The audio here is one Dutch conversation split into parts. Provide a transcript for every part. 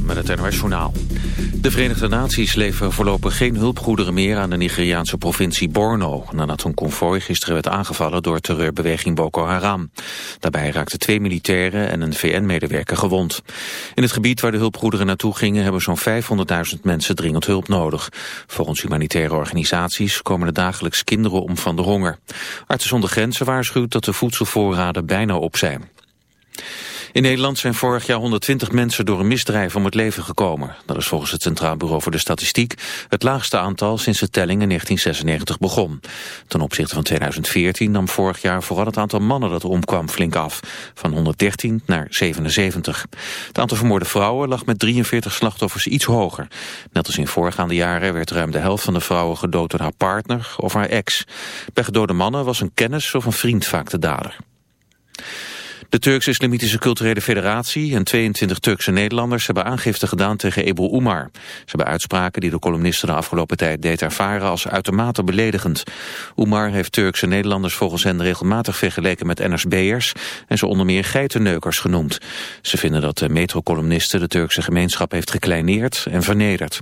Met het NOS Journaal. De Verenigde Naties leveren voorlopig geen hulpgoederen meer aan de Nigeriaanse provincie Borno... nadat een konvooi gisteren werd aangevallen door terreurbeweging Boko Haram. Daarbij raakten twee militairen en een VN-medewerker gewond. In het gebied waar de hulpgoederen naartoe gingen... hebben zo'n 500.000 mensen dringend hulp nodig. Volgens humanitaire organisaties komen er dagelijks kinderen om van de honger. Artsen zonder Grenzen waarschuwt dat de voedselvoorraden bijna op zijn. In Nederland zijn vorig jaar 120 mensen door een misdrijf om het leven gekomen. Dat is volgens het Centraal Bureau voor de Statistiek het laagste aantal sinds de telling in 1996 begon. Ten opzichte van 2014 nam vorig jaar vooral het aantal mannen dat omkwam flink af. Van 113 naar 77. Het aantal vermoorde vrouwen lag met 43 slachtoffers iets hoger. Net als in voorgaande jaren werd ruim de helft van de vrouwen gedood door haar partner of haar ex. Bij gedode mannen was een kennis of een vriend vaak de dader. De Turkse Islamitische Culturele Federatie en 22 Turkse Nederlanders hebben aangifte gedaan tegen Ebru Umar. Ze hebben uitspraken die de columniste de afgelopen tijd deed ervaren als uitermate beledigend. Umar heeft Turkse Nederlanders volgens hen regelmatig vergeleken met NSB'ers en ze onder meer geitenneukers genoemd. Ze vinden dat de metrocolumniste de Turkse gemeenschap heeft gekleineerd en vernederd.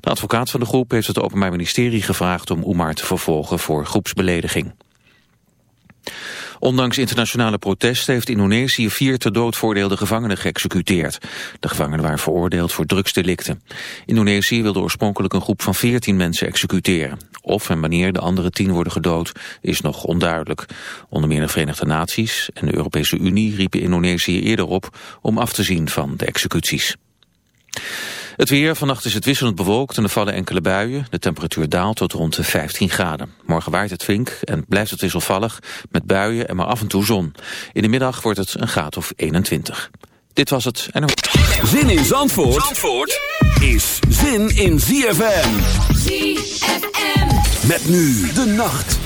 De advocaat van de groep heeft het Openbaar Ministerie gevraagd om Umar te vervolgen voor groepsbelediging. Ondanks internationale protesten heeft Indonesië vier ter dood veroordeelde gevangenen geëxecuteerd. De gevangenen waren veroordeeld voor drugsdelicten. Indonesië wilde oorspronkelijk een groep van veertien mensen executeren. Of en wanneer de andere tien worden gedood is nog onduidelijk. Onder meer de Verenigde Naties en de Europese Unie riepen Indonesië eerder op om af te zien van de executies. Het weer, vannacht is het wisselend bewolkt en er vallen enkele buien. De temperatuur daalt tot rond de 15 graden. Morgen waait het flink en blijft het wisselvallig met buien en maar af en toe zon. In de middag wordt het een graad of 21. Dit was het. En... Zin in Zandvoort, Zandvoort is zin in ZFM. ZFM. Met nu de nacht.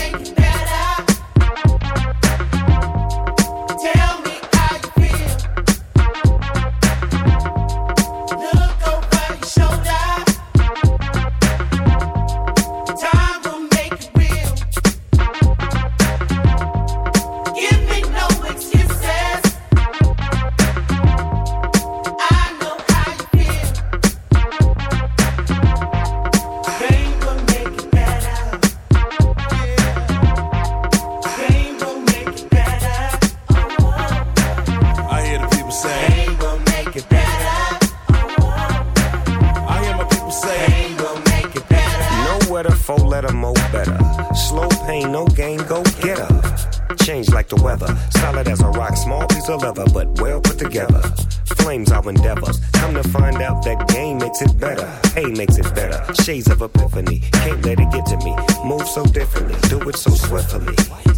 four letter mo better. Slow pain, no gain, go get her. Change like the weather, solid as a rock, small piece of leather, but well put together. Flames our endeavors. Come to find out that game makes it better. Hey makes it better. Shades of epiphany, can't let it get to me. Move so differently, do it so swiftly.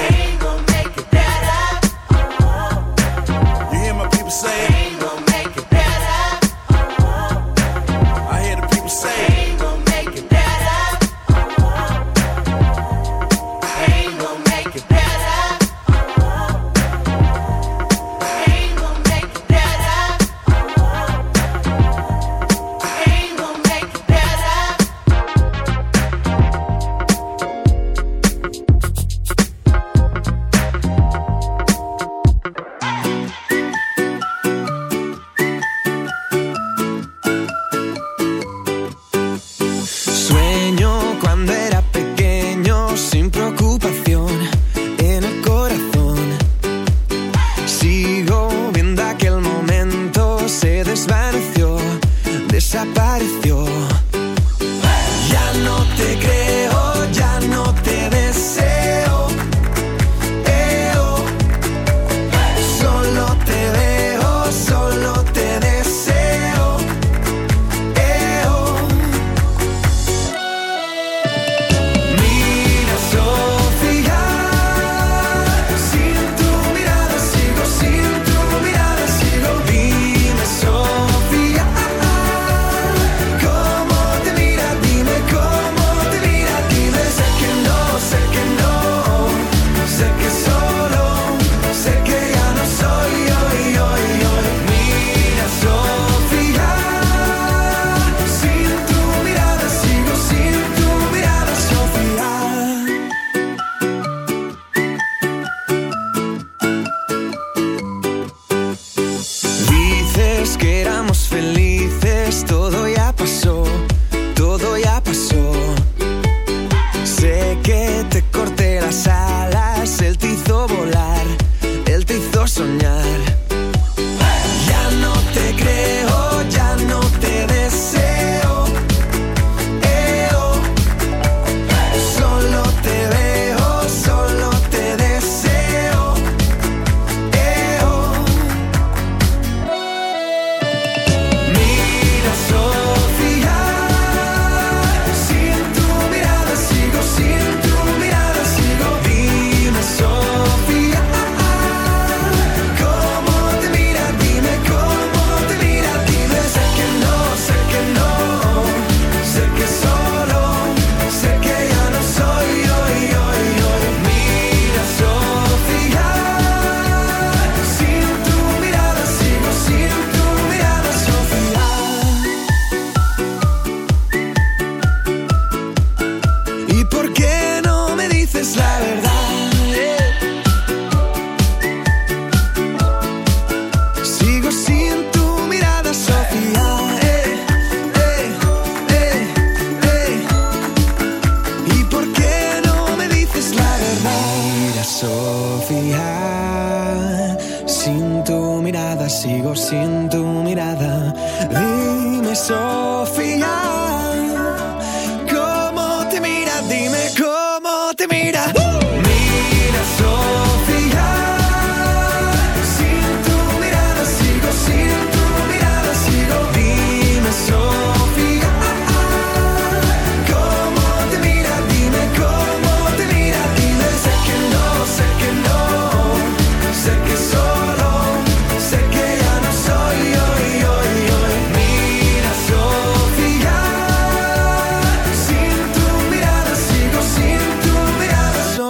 Hey.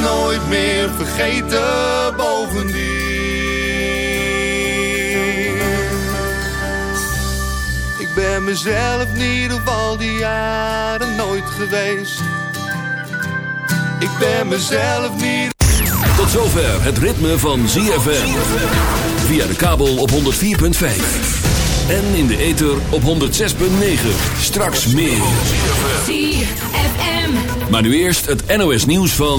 nooit meer vergeten. Bovendien. Ik ben mezelf niet op al die jaren nooit geweest. Ik ben mezelf niet. Tot zover het ritme van ZFM. Via de kabel op 104.5. En in de ether op 106.9. Straks meer. ZFM. Maar nu eerst het NOS nieuws van...